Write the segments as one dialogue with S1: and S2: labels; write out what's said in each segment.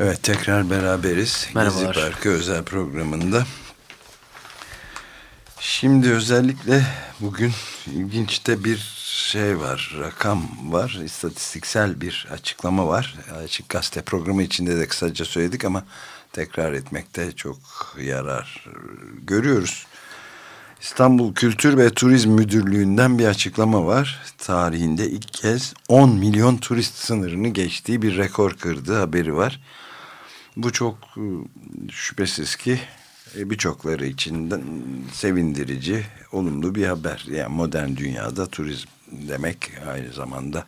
S1: Evet tekrar beraberiz. Merhabalar. Gezi Parkı özel programında. Şimdi özellikle bugün ilginç de bir şey var, rakam var, istatistiksel bir açıklama var. Açık Gazete programı içinde de kısaca söyledik ama tekrar etmekte çok yarar görüyoruz. İstanbul Kültür ve Turizm Müdürlüğü'nden bir açıklama var. Tarihinde ilk kez 10 milyon turist sınırını geçtiği bir rekor kırdığı haberi var. Bu çok e, şüphesiz ki e, birçokları için sevindirici, olumlu bir haber. Yani modern dünyada turizm demek aynı zamanda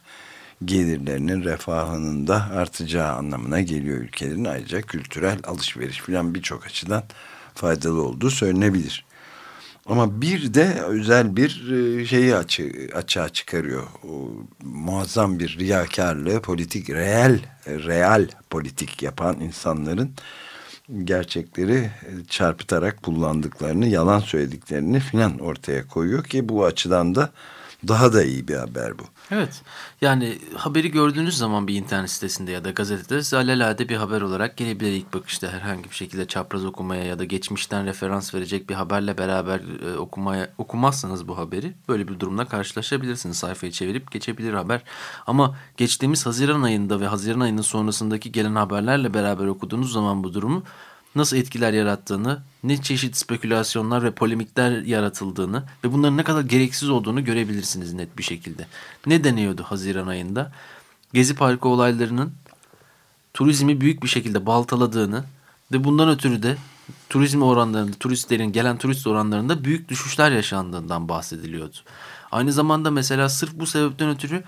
S1: gelirlerinin refahının da artacağı anlamına geliyor ülkelerin. Ayrıca kültürel alışveriş falan birçok açıdan faydalı olduğu söylenebilir. Ama bir de özel bir e, şeyi açı, açığa çıkarıyor. O, muazzam bir riyakarlığı, politik, reel, real politik yapan insanların gerçekleri e, çarpıtarak kullandıklarını, yalan söylediklerini filan ortaya koyuyor ki bu açıdan da daha da iyi bir haber bu.
S2: Evet yani haberi gördüğünüz zaman bir internet sitesinde ya da gazetede size bir haber olarak gelebilir ilk bakışta herhangi bir şekilde çapraz okumaya ya da geçmişten referans verecek bir haberle beraber e, okumaya okumazsanız bu haberi böyle bir durumla karşılaşabilirsiniz. Sayfayı çevirip geçebilir haber ama geçtiğimiz Haziran ayında ve Haziran ayının sonrasındaki gelen haberlerle beraber okuduğunuz zaman bu durumu nasıl etkiler yarattığını, ne çeşit spekülasyonlar ve polemikler yaratıldığını ve bunların ne kadar gereksiz olduğunu görebilirsiniz net bir şekilde. Ne deniyordu Haziran ayında? Gezi Parkı olaylarının turizmi büyük bir şekilde baltaladığını ve bundan ötürü de turizm oranlarında, turistlerin gelen turist oranlarında büyük düşüşler yaşandığından bahsediliyordu. Aynı zamanda mesela sırf bu sebepten ötürü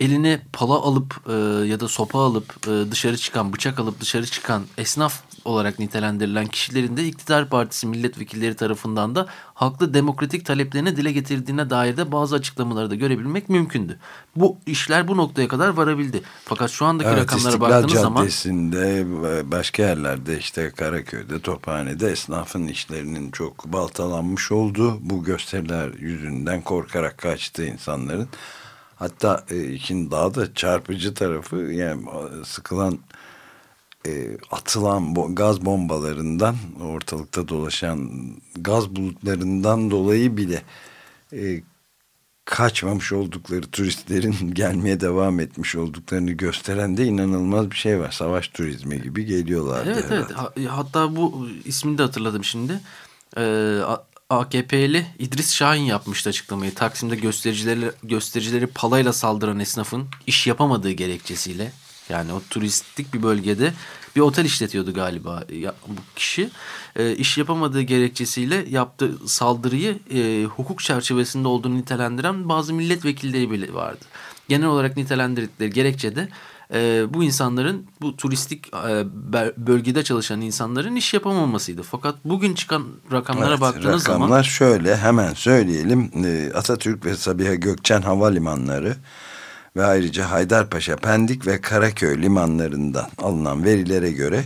S2: eline pala alıp e, ya da sopa alıp e, dışarı çıkan, bıçak alıp dışarı çıkan esnaf olarak nitelendirilen kişilerin de iktidar partisi milletvekilleri tarafından da haklı demokratik taleplerini dile getirdiğine dair de bazı açıklamaları da görebilmek mümkündü. Bu işler bu noktaya kadar varabildi. Fakat şu andaki evet, rakamlara İstiklal baktığınız zaman...
S1: Caddesi'nde başka yerlerde işte Karaköy'de, Tophane'de esnafın işlerinin çok baltalanmış oldu. Bu gösteriler yüzünden korkarak kaçtı insanların. Hatta e, işin daha da çarpıcı tarafı yani sıkılan e, atılan bo gaz bombalarından ortalıkta dolaşan gaz bulutlarından dolayı bile e, kaçmamış oldukları turistlerin gelmeye devam etmiş olduklarını gösteren de inanılmaz bir şey var. Savaş turizmi gibi geliyorlar.
S2: Evet evet hatta bu ismini de hatırladım şimdi. Ee, AKP'li İdris Şahin yapmıştı açıklamayı. Taksim'de göstericileri, göstericileri palayla saldıran esnafın iş yapamadığı gerekçesiyle yani o turistik bir bölgede bir otel işletiyordu galiba ya, bu kişi. E, iş yapamadığı gerekçesiyle yaptığı saldırıyı e, hukuk çerçevesinde olduğunu nitelendiren bazı milletvekilleri bile vardı. Genel olarak nitelendirdikleri gerekçe de e, bu insanların bu turistik e, bölgede çalışan insanların iş yapamamasıydı. Fakat bugün çıkan rakamlara evet, baktığınız rakamlar zaman...
S1: Rakamlar şöyle hemen söyleyelim. E, Atatürk ve Sabiha Gökçen havalimanları ve ayrıca Haydarpaşa, Pendik ve Karaköy limanlarından alınan verilere göre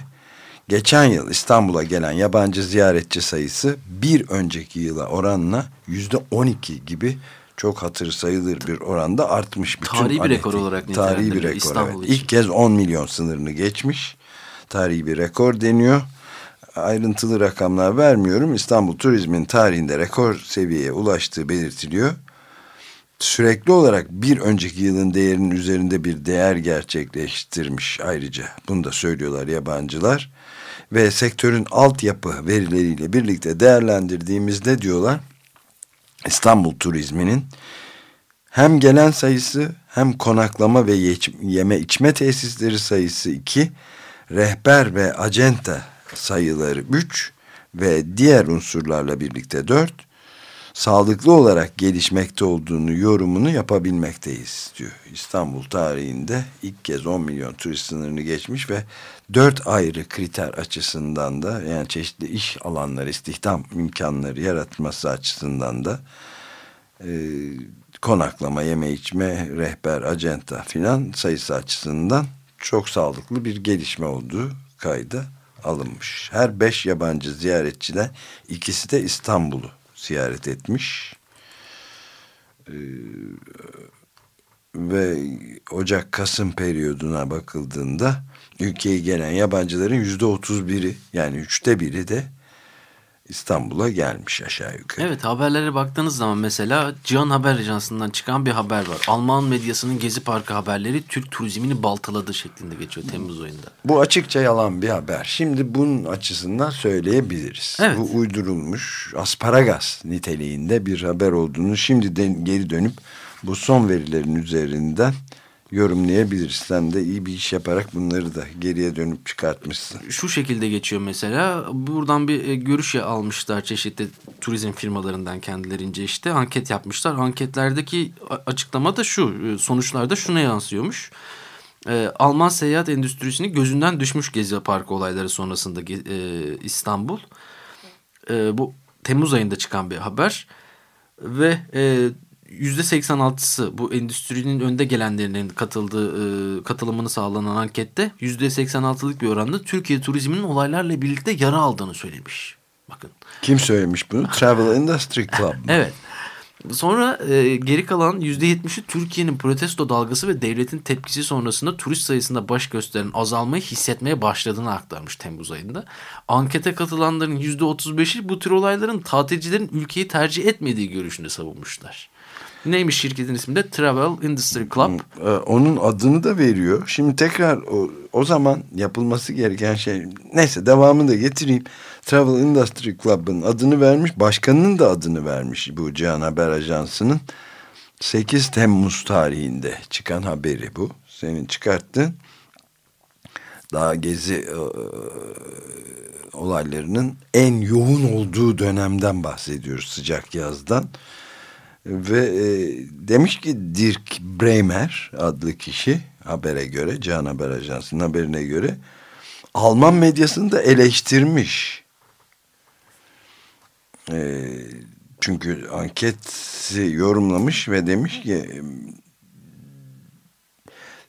S1: geçen yıl İstanbul'a gelen yabancı ziyaretçi sayısı bir önceki yıla oranla yüzde on iki gibi çok hatır sayılır bir oranda artmış.
S2: Bütün tarihi bir rekor olarak
S1: Tarihi bir rekor İstanbul evet. Için. İlk kez 10 milyon sınırını geçmiş. Tarihi bir rekor deniyor. Ayrıntılı rakamlar vermiyorum. İstanbul turizmin tarihinde rekor seviyeye ulaştığı belirtiliyor sürekli olarak bir önceki yılın değerinin üzerinde bir değer gerçekleştirmiş ayrıca. Bunu da söylüyorlar yabancılar. Ve sektörün altyapı verileriyle birlikte değerlendirdiğimizde diyorlar İstanbul turizminin hem gelen sayısı hem konaklama ve yeme içme tesisleri sayısı 2, rehber ve acenta sayıları 3 ve diğer unsurlarla birlikte 4 sağlıklı olarak gelişmekte olduğunu yorumunu yapabilmekteyiz diyor. İstanbul tarihinde ilk kez 10 milyon turist sınırını geçmiş ve dört ayrı kriter açısından da yani çeşitli iş alanları, istihdam imkanları yaratması açısından da e, konaklama, yeme içme, rehber, acenta filan sayısı açısından çok sağlıklı bir gelişme olduğu kayda alınmış. Her beş yabancı ziyaretçiden ikisi de İstanbul'u ziyaret etmiş. Ee, ve Ocak-Kasım periyoduna bakıldığında ülkeye gelen yabancıların yüzde otuz biri yani üçte biri de İstanbul'a gelmiş aşağı yukarı.
S2: Evet haberlere baktığınız zaman mesela Cihan Haber Ajansı'ndan çıkan bir haber var. Alman medyasının Gezi Parkı haberleri Türk turizmini baltaladı şeklinde geçiyor Temmuz ayında.
S1: Bu açıkça yalan bir haber. Şimdi bunun açısından söyleyebiliriz.
S2: Evet.
S1: Bu uydurulmuş asparagas niteliğinde bir haber olduğunu şimdi de geri dönüp bu son verilerin üzerinden yorumlayabiliriz. Sen de iyi bir iş yaparak bunları da geriye dönüp çıkartmışsın.
S2: Şu şekilde geçiyor mesela. Buradan bir e, görüş almışlar çeşitli turizm firmalarından kendilerince işte anket yapmışlar. Anketlerdeki açıklama da şu. e, Sonuçlarda şuna yansıyormuş. Ee, Alman seyahat endüstrisini gözünden düşmüş Gezi Parkı olayları sonrasında e, İstanbul. E, bu Temmuz ayında çıkan bir haber. Ve e, %86'sı bu endüstrinin önde gelenlerinin katıldığı e, katılımını sağlanan ankette %86'lık bir oranda Türkiye turizminin olaylarla birlikte yara aldığını söylemiş. Bakın.
S1: Kim söylemiş bunu? Travel Industry Club.
S2: Evet. Sonra e, geri kalan %70'i Türkiye'nin protesto dalgası ve devletin tepkisi sonrasında turist sayısında baş gösteren azalmayı hissetmeye başladığını aktarmış Temmuz ayında. Ankete katılanların %35'i bu tür olayların tatilcilerin ülkeyi tercih etmediği görüşünü savunmuşlar. Neymiş şirketin ismi de Travel Industry Club.
S1: Ee, Onun adını da veriyor. Şimdi tekrar o, o zaman yapılması gereken şey neyse devamını da getireyim. Travel Industry Club'ın adını vermiş. Başkanının da adını vermiş bu Cihan Haber Ajansı'nın. 8 Temmuz tarihinde çıkan haberi bu. Senin çıkarttığın. Daha gezi e, olaylarının en yoğun olduğu dönemden bahsediyoruz sıcak yazdan. Ve e, demiş ki Dirk Bremer adlı kişi habere göre Can Haber Ajansı'nın haberine göre Alman medyasını da eleştirmiş. E, çünkü anketi yorumlamış ve demiş ki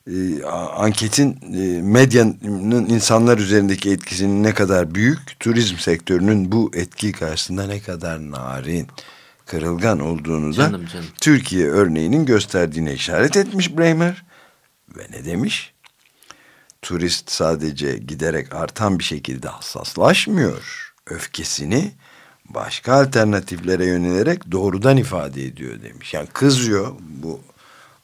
S1: e, anketin e, medyanın insanlar üzerindeki etkisinin ne kadar büyük, turizm sektörünün bu etki karşısında ne kadar narin kırılgan olduğunu da
S2: Canım, canım.
S1: Türkiye örneğinin gösterdiğine işaret etmiş Bremer. Ve ne demiş? Turist sadece giderek artan bir şekilde hassaslaşmıyor. Öfkesini başka alternatiflere yönelerek doğrudan ifade ediyor demiş. Yani kızıyor bu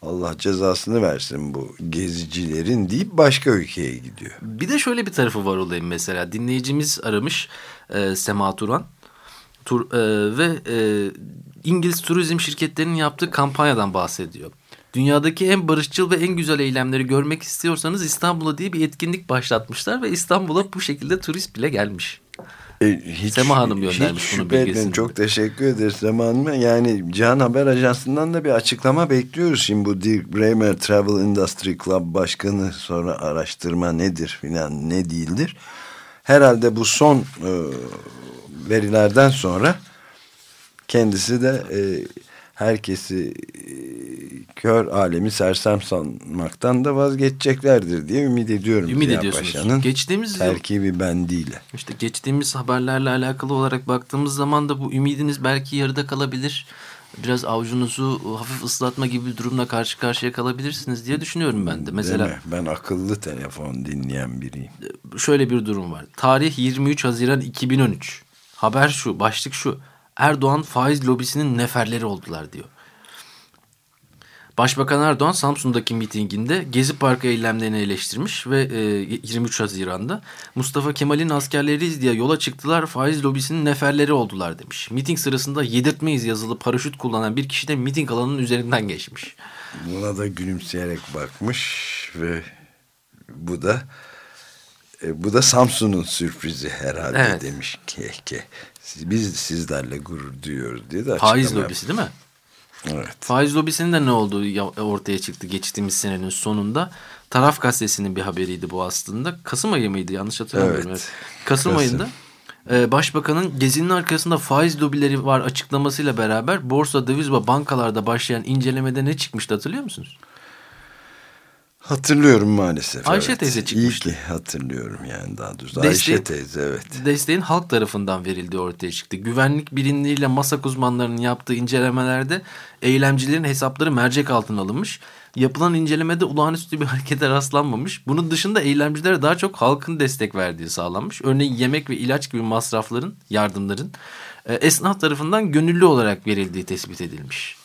S1: Allah cezasını versin bu gezicilerin deyip başka ülkeye gidiyor.
S2: Bir de şöyle bir tarafı var olayım mesela. Dinleyicimiz aramış e, Sema Turan. Tur, e, ve e, İngiliz turizm şirketlerinin yaptığı kampanyadan bahsediyor. Dünyadaki en barışçıl ve en güzel eylemleri görmek istiyorsanız İstanbul'a diye bir etkinlik başlatmışlar ve İstanbul'a bu şekilde turist bile gelmiş.
S1: E, hiç,
S2: Sema Hanım göndermiş
S1: hiç
S2: bunu bilgisini.
S1: Çok teşekkür ederiz Sema Hanım'a. Yani Can Haber Ajansı'ndan da bir açıklama bekliyoruz. Şimdi bu Dirk Bremer Travel Industry Club Başkanı sonra araştırma nedir filan ne değildir. Herhalde bu son e, verilerden sonra kendisi de e, herkesi e, kör alemi sersem sanmaktan da vazgeçeceklerdir diye ümit ediyorum.
S2: Ümit
S1: Ziya
S2: ediyorsunuz.
S1: Paşa'nın
S2: Geçtiğimiz
S1: terkibi bendiyle.
S2: İşte geçtiğimiz haberlerle alakalı olarak baktığımız zaman da bu ümidiniz belki yarıda kalabilir. Biraz avucunuzu hafif ıslatma gibi bir durumla karşı karşıya kalabilirsiniz diye düşünüyorum ben de. Mesela
S1: mi? Ben akıllı telefon dinleyen biriyim.
S2: şöyle bir durum var. Tarih 23 Haziran 2013. Haber şu, başlık şu. Erdoğan faiz lobisinin neferleri oldular diyor. Başbakan Erdoğan Samsun'daki mitinginde Gezi Parkı eylemlerini eleştirmiş ve e, 23 Haziran'da Mustafa Kemal'in askerleriyiz diye yola çıktılar faiz lobisinin neferleri oldular demiş. Miting sırasında yedirtmeyiz yazılı paraşüt kullanan bir kişi de miting alanının üzerinden geçmiş.
S1: Buna da gülümseyerek bakmış ve bu da E, bu da Samsun'un sürprizi herhalde
S2: Evet.
S1: demiş Kehke. Biz sizlerle gurur duyuyoruz diye de
S2: Faiz lobisi değil mi?
S1: Evet.
S2: Faiz lobisinin de ne olduğu ya- ortaya çıktı geçtiğimiz senenin sonunda. Taraf gazetesinin bir haberiydi bu aslında. Kasım ayı mıydı yanlış hatırlamıyorum.
S1: Evet.
S2: Evet. Kasım,
S1: Kasım.
S2: ayında e, başbakanın gezinin arkasında faiz lobileri var açıklamasıyla beraber borsa, döviz ve bankalarda başlayan incelemede ne çıkmıştı hatırlıyor musunuz?
S1: Hatırlıyorum maalesef.
S2: Ayşe
S1: evet.
S2: teyze çıkmıştı.
S1: İyi ki hatırlıyorum yani daha doğrusu.
S2: Desteği-
S1: Ayşe teyze evet.
S2: Desteğin halk tarafından verildiği ortaya çıktı. Güvenlik birimleriyle masak uzmanlarının yaptığı incelemelerde eylemcilerin hesapları mercek altına alınmış. Yapılan incelemede olağanüstü bir harekete rastlanmamış. Bunun dışında eylemcilere daha çok halkın destek verdiği sağlanmış. Örneğin yemek ve ilaç gibi masrafların, yardımların e, esnaf tarafından gönüllü olarak verildiği tespit edilmiş.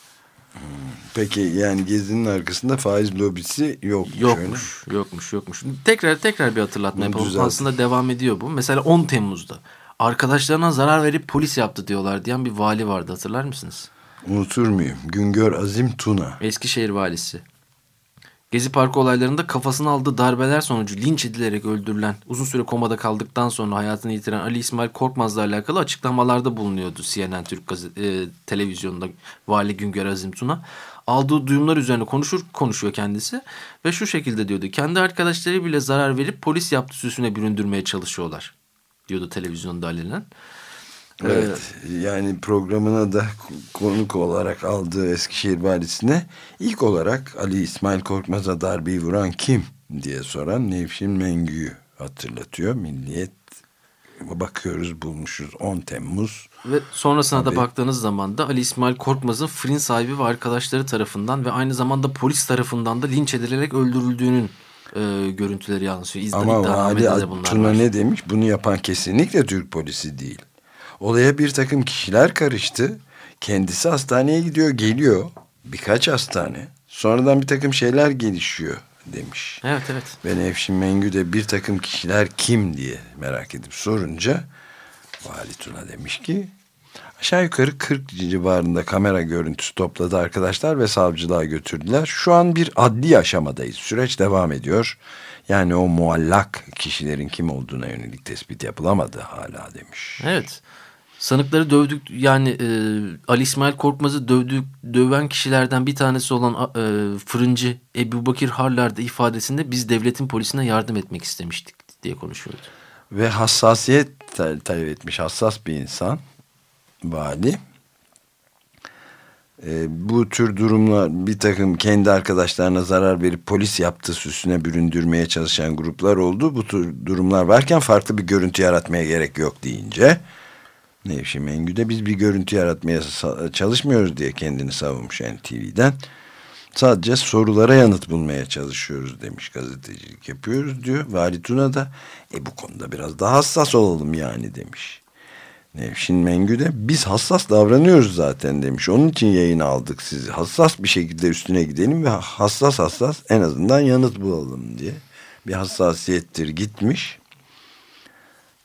S1: Peki yani gezinin arkasında faiz lobisi yok.
S2: Yokmuş, yokmuş, yokmuş. Tekrar tekrar bir hatırlatma
S1: Bunu
S2: yapalım. Aslında devam ediyor bu. Mesela 10 Temmuz'da arkadaşlarına zarar verip polis yaptı diyorlar diyen bir vali vardı hatırlar mısınız?
S1: Unutur muyum? Güngör Azim Tuna.
S2: Eskişehir valisi. Gezi Parkı olaylarında kafasına aldığı darbeler sonucu linç edilerek öldürülen, uzun süre komada kaldıktan sonra hayatını yitiren Ali İsmail Korkmaz'la alakalı açıklamalarda bulunuyordu CNN Türk gazete, e, televizyonunda Vali Güngör Azim Tuna. Aldığı duyumlar üzerine konuşur konuşuyor kendisi ve şu şekilde diyordu. Kendi arkadaşları bile zarar verip polis yaptı süsüne büründürmeye çalışıyorlar diyordu televizyonda alenen.
S1: Evet yani programına da konuk olarak aldığı Eskişehir valisine ilk olarak Ali İsmail Korkmaz'a darbeyi vuran kim diye soran Nevşin Mengü'yü hatırlatıyor. Milliyet bakıyoruz bulmuşuz 10 Temmuz.
S2: Ve sonrasına
S1: Tabii.
S2: da baktığınız zaman da Ali İsmail Korkmaz'ın fırın sahibi ve arkadaşları tarafından ve aynı zamanda polis tarafından da linç edilerek öldürüldüğünün e, görüntüleri yansıyor. İzda,
S1: Ama
S2: bunlar
S1: Tuna ne demiş? Bunu yapan kesinlikle Türk polisi değil. Olaya bir takım kişiler karıştı. Kendisi hastaneye gidiyor, geliyor. Birkaç hastane. Sonradan bir takım şeyler gelişiyor demiş.
S2: Evet evet.
S1: Ve Nevşin Mengü de bir takım kişiler kim diye merak edip sorunca Vali Tuna demiş ki aşağı yukarı 40 civarında kamera görüntüsü topladı arkadaşlar ve savcılığa götürdüler. Şu an bir adli aşamadayız. Süreç devam ediyor. Yani o muallak kişilerin kim olduğuna yönelik tespit yapılamadı hala demiş.
S2: Evet. Sanıkları dövdük yani e, Ali İsmail Korkmaz'ı dövdük, döven kişilerden bir tanesi olan e, fırıncı Ebu Bakir Harlar'da ifadesinde biz devletin polisine yardım etmek istemiştik diye konuşuyordu.
S1: Ve hassasiyet tal- talep etmiş hassas bir insan vali. Ee, bu tür durumlar bir takım kendi arkadaşlarına zarar verip polis yaptığı süsüne büründürmeye çalışan gruplar oldu. Bu tür durumlar varken farklı bir görüntü yaratmaya gerek yok deyince Nevşin Mengü de biz bir görüntü yaratmaya çalışmıyoruz diye kendini savunmuş NTV'den. Sadece sorulara yanıt bulmaya çalışıyoruz demiş gazetecilik yapıyoruz diyor. Vali Tuna da e bu konuda biraz daha hassas olalım yani demiş. Nevşin Mengü de biz hassas davranıyoruz zaten demiş. Onun için yayın aldık sizi. Hassas bir şekilde üstüne gidelim ve hassas hassas en azından yanıt bulalım diye. Bir hassasiyettir gitmiş.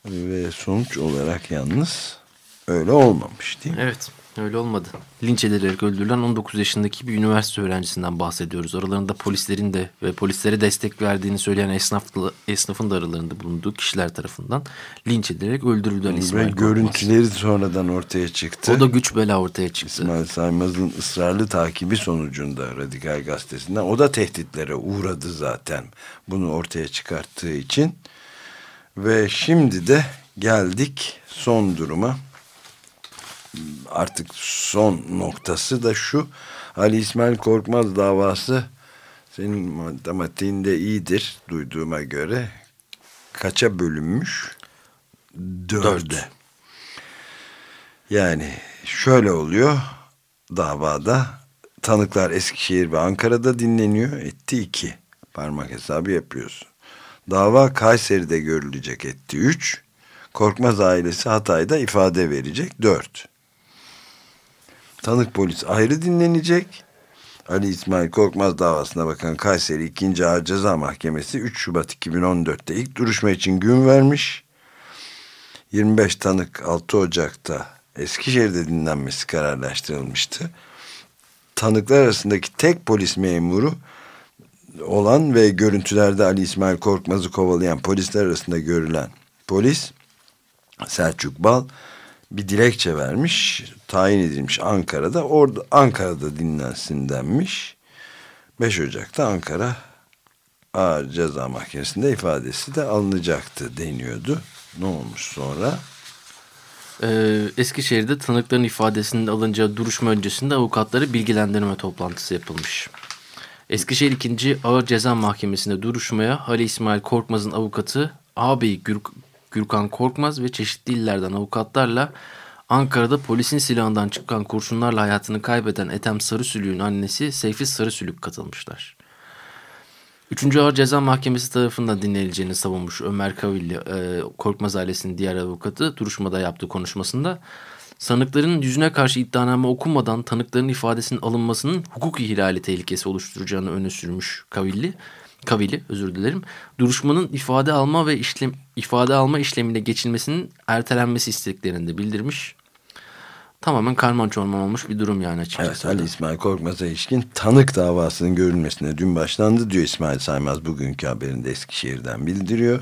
S1: Ve sonuç olarak yalnız öyle olmamış değil mi?
S2: Evet öyle olmadı. Linç edilerek öldürülen 19 yaşındaki bir üniversite öğrencisinden bahsediyoruz. Aralarında polislerin de ve polislere destek verdiğini söyleyen esnafla, esnafın da aralarında bulunduğu kişiler tarafından linç edilerek öldürüldü Ali
S1: Ve
S2: İsmail Korkmaz.
S1: görüntüleri sonradan ortaya çıktı.
S2: O da güç bela ortaya çıktı.
S1: İsmail Saymaz'ın ısrarlı takibi sonucunda Radikal Gazetesi'nden o da tehditlere uğradı zaten bunu ortaya çıkarttığı için. Ve şimdi de geldik son duruma. Artık son noktası da şu. Ali İsmail Korkmaz davası senin matematiğinde iyidir duyduğuma göre. Kaça bölünmüş? Dörde. Yani şöyle oluyor davada tanıklar Eskişehir ve Ankara'da dinleniyor etti iki parmak hesabı yapıyorsun. Dava Kayseri'de görülecek etti üç Korkmaz ailesi Hatay'da ifade verecek dört Tanık polis ayrı dinlenecek. Ali İsmail Korkmaz davasına bakan Kayseri 2. Ağır Ceza Mahkemesi 3 Şubat 2014'te ilk duruşma için gün vermiş. 25 tanık 6 Ocak'ta Eskişehir'de dinlenmesi kararlaştırılmıştı. Tanıklar arasındaki tek polis memuru olan ve görüntülerde Ali İsmail Korkmaz'ı kovalayan polisler arasında görülen polis Selçuk Bal bir dilekçe vermiş. Tayin edilmiş Ankara'da. Orada Ankara'da dinlensin denmiş. 5 Ocak'ta Ankara Ağır Ceza Mahkemesi'nde ifadesi de alınacaktı deniyordu. Ne olmuş sonra?
S2: Ee, Eskişehir'de tanıkların ifadesinin alınacağı duruşma öncesinde avukatları bilgilendirme toplantısı yapılmış. Eskişehir 2. Ağır Ceza Mahkemesi'nde duruşmaya Ali İsmail Korkmaz'ın avukatı ağabeyi Gür Gürkan Korkmaz ve çeşitli illerden avukatlarla Ankara'da polisin silahından çıkan kurşunlarla hayatını kaybeden Ethem Sarısülük'ün annesi Seyfi Sarısülük katılmışlar. Üçüncü Ağır Ceza Mahkemesi tarafından dinlenileceğini savunmuş Ömer Kavilli, e, Korkmaz ailesinin diğer avukatı duruşmada yaptığı konuşmasında sanıkların yüzüne karşı iddianame okunmadan tanıkların ifadesinin alınmasının hukuk ihlali tehlikesi oluşturacağını öne sürmüş Kavilli. Kavili özür dilerim. Duruşmanın ifade alma ve işlem ifade alma işlemine geçilmesinin ertelenmesi isteklerini de bildirmiş. Tamamen karman çorman olmuş bir durum yani açıkçası.
S1: Evet Ali İsmail Korkmaz'a ilişkin tanık davasının görülmesine dün başlandı diyor İsmail Saymaz bugünkü haberinde Eskişehir'den bildiriyor.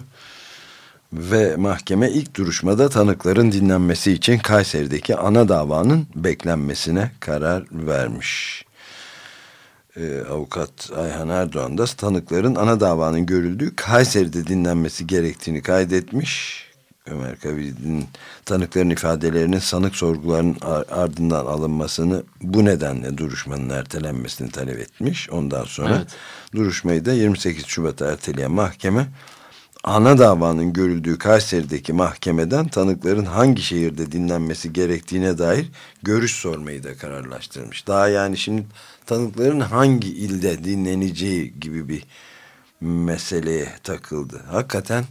S1: Ve mahkeme ilk duruşmada tanıkların dinlenmesi için Kayseri'deki ana davanın beklenmesine karar vermiş. Ee, avukat Ayhan Erdoğan da tanıkların ana davanın görüldüğü Kayseri'de dinlenmesi gerektiğini kaydetmiş. Ömer Kavil'in tanıkların ifadelerinin sanık sorgularının ardından alınmasını bu nedenle duruşmanın ertelenmesini talep etmiş. Ondan sonra evet. duruşmayı da 28 Şubat'a erteleyen mahkeme ana davanın görüldüğü Kayseri'deki mahkemeden tanıkların hangi şehirde dinlenmesi gerektiğine dair görüş sormayı da kararlaştırmış. Daha yani şimdi tanıkların hangi ilde dinleneceği gibi bir meseleye takıldı. Hakikaten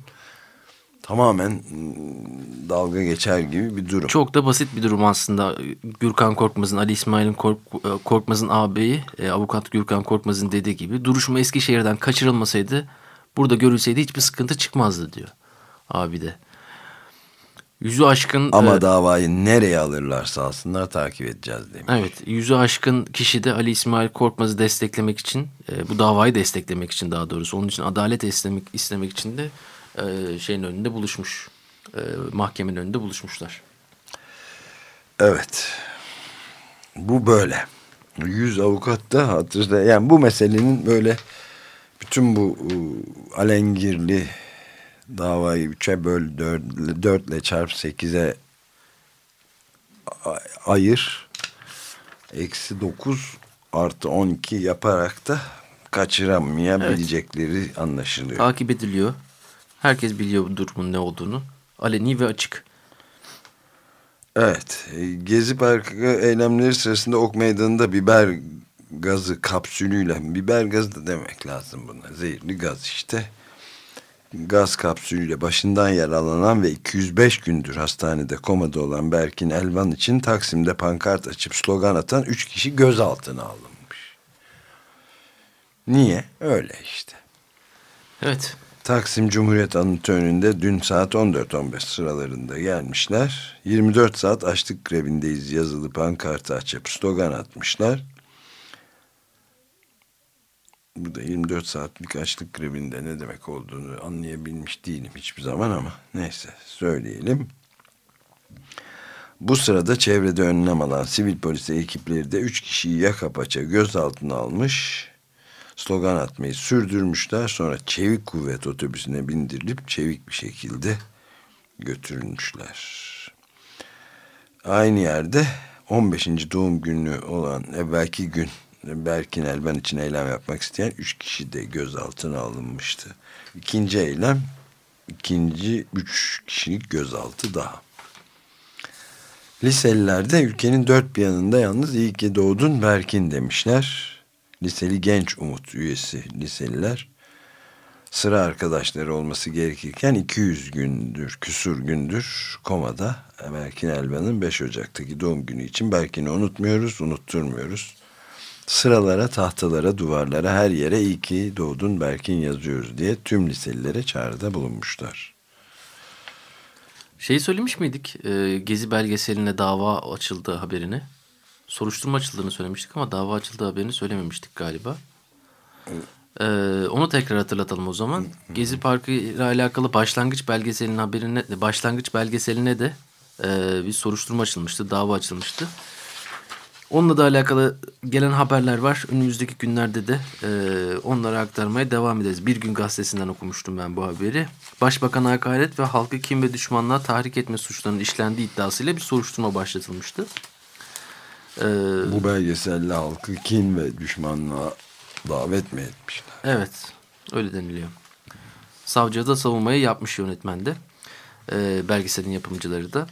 S1: tamamen ıı, dalga geçer gibi bir durum.
S2: Çok da basit bir durum aslında. Gürkan Korkmaz'ın, Ali İsmail'in Kork, Korkmaz'ın ağabeyi, e, avukat Gürkan Korkmaz'ın dediği gibi duruşma Eskişehir'den kaçırılmasaydı, burada görülseydi hiçbir sıkıntı çıkmazdı diyor abi de. Yüzü aşkın...
S1: Ama e, davayı nereye alırlarsa alsınlar takip edeceğiz demiş.
S2: Evet, yüzü aşkın kişi de Ali İsmail Korkmaz'ı desteklemek için, e, bu davayı desteklemek için daha doğrusu, onun için adalet istemek, istemek için de e, şeyin önünde buluşmuş. E, mahkemenin önünde buluşmuşlar.
S1: Evet. Bu böyle. Yüz avukat da hatırda yani bu meselenin böyle bütün bu e, alengirli davayı üçe böl dört, dörtle çarp sekize ayır eksi dokuz artı on iki yaparak da kaçıramayabilecekleri evet. anlaşılıyor.
S2: Takip ediliyor. Herkes biliyor bu durumun ne olduğunu. Aleni ve açık.
S1: Evet. Gezi Parkı eylemleri sırasında Ok Meydanı'nda biber gazı kapsülüyle, biber gazı da demek lazım buna. Zehirli gaz işte. Gaz kapsülüyle başından yaralanan ve 205 gündür hastanede komada olan Berkin Elvan için Taksim'de pankart açıp slogan atan 3 kişi gözaltına alınmış. Niye? Öyle işte.
S2: Evet.
S1: Taksim Cumhuriyet Anıtı önünde dün saat 14-15 sıralarında gelmişler. 24 saat açlık grevindeyiz yazılı pankartı açıp slogan atmışlar. Burada 24 saatlik açlık grevinde ne demek olduğunu anlayabilmiş değilim hiçbir zaman ama neyse söyleyelim. Bu sırada çevrede önlem alan sivil polis ekipleri de 3 kişiyi yaka paça gözaltına almış slogan atmayı sürdürmüşler. Sonra çevik kuvvet otobüsüne bindirilip çevik bir şekilde götürülmüşler. Aynı yerde 15. doğum günü olan evvelki gün Berkin Elben için eylem yapmak isteyen 3 kişi de gözaltına alınmıştı. İkinci eylem, ikinci 3 kişilik gözaltı daha. Liselilerde ülkenin dört bir yanında yalnız iyi ki doğdun Berkin demişler liseli genç umut üyesi liseliler sıra arkadaşları olması gerekirken 200 gündür, küsur gündür komada Berkin Elvan'ın 5 Ocak'taki doğum günü için Berkin'i unutmuyoruz, unutturmuyoruz. Sıralara, tahtalara, duvarlara, her yere iyi ki doğdun Berkin yazıyoruz diye tüm liselilere çağrıda bulunmuşlar.
S2: Şeyi söylemiş miydik? E, Gezi belgeseline dava açıldı haberini soruşturma açıldığını söylemiştik ama dava açıldığı haberini söylememiştik galiba. Ee, onu tekrar hatırlatalım o zaman. Gezi Parkı ile alakalı başlangıç belgeselinin haberine, başlangıç belgeseline de e, bir soruşturma açılmıştı, dava açılmıştı. Onunla da alakalı gelen haberler var. Önümüzdeki günlerde de e, onları aktarmaya devam ederiz. Bir gün gazetesinden okumuştum ben bu haberi. Başbakan hakaret ve halkı kim ve düşmanlığa tahrik etme suçlarının işlendiği iddiasıyla bir soruşturma başlatılmıştı.
S1: Ee, bu belgeselle halkı kin ve düşmanlığa davet mi etmişler?
S2: Evet, öyle deniliyor. Savcıya da savunmayı yapmış yönetmen de. E, belgeselin yapımcıları da.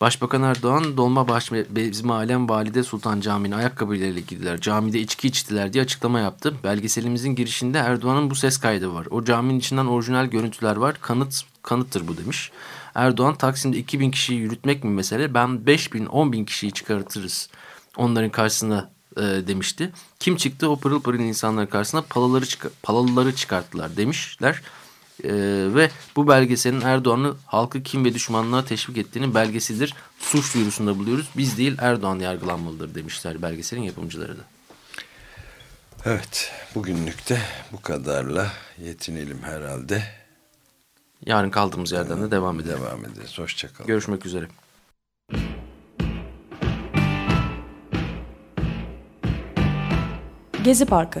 S2: Başbakan Erdoğan Dolmabahçe bizim alem valide Sultan Camii'ne ayakkabılarıyla gittiler. Camide içki içtiler diye açıklama yaptı. Belgeselimizin girişinde Erdoğan'ın bu ses kaydı var. O caminin içinden orijinal görüntüler var. Kanıt kanıttır bu demiş. Erdoğan Taksim'de 2000 kişiyi yürütmek mi mesele? Ben 5000 10 bin kişiyi çıkartırız onların karşısına e, demişti. Kim çıktı o pırıl pırıl insanların karşısına palaları, çıkar, palalıları çıkarttılar demişler. E, ve bu belgeselin Erdoğan'ı halkı kim ve düşmanlığa teşvik ettiğini belgesidir. Suç duyurusunda buluyoruz. Biz değil Erdoğan yargılanmalıdır demişler belgeselin yapımcıları da.
S1: Evet bugünlük de bu kadarla yetinelim herhalde.
S2: Yarın kaldığımız yerden de devam edelim.
S1: Devam ederiz. Hoşçakalın.
S2: Görüşmek üzere.
S3: Gezi Parkı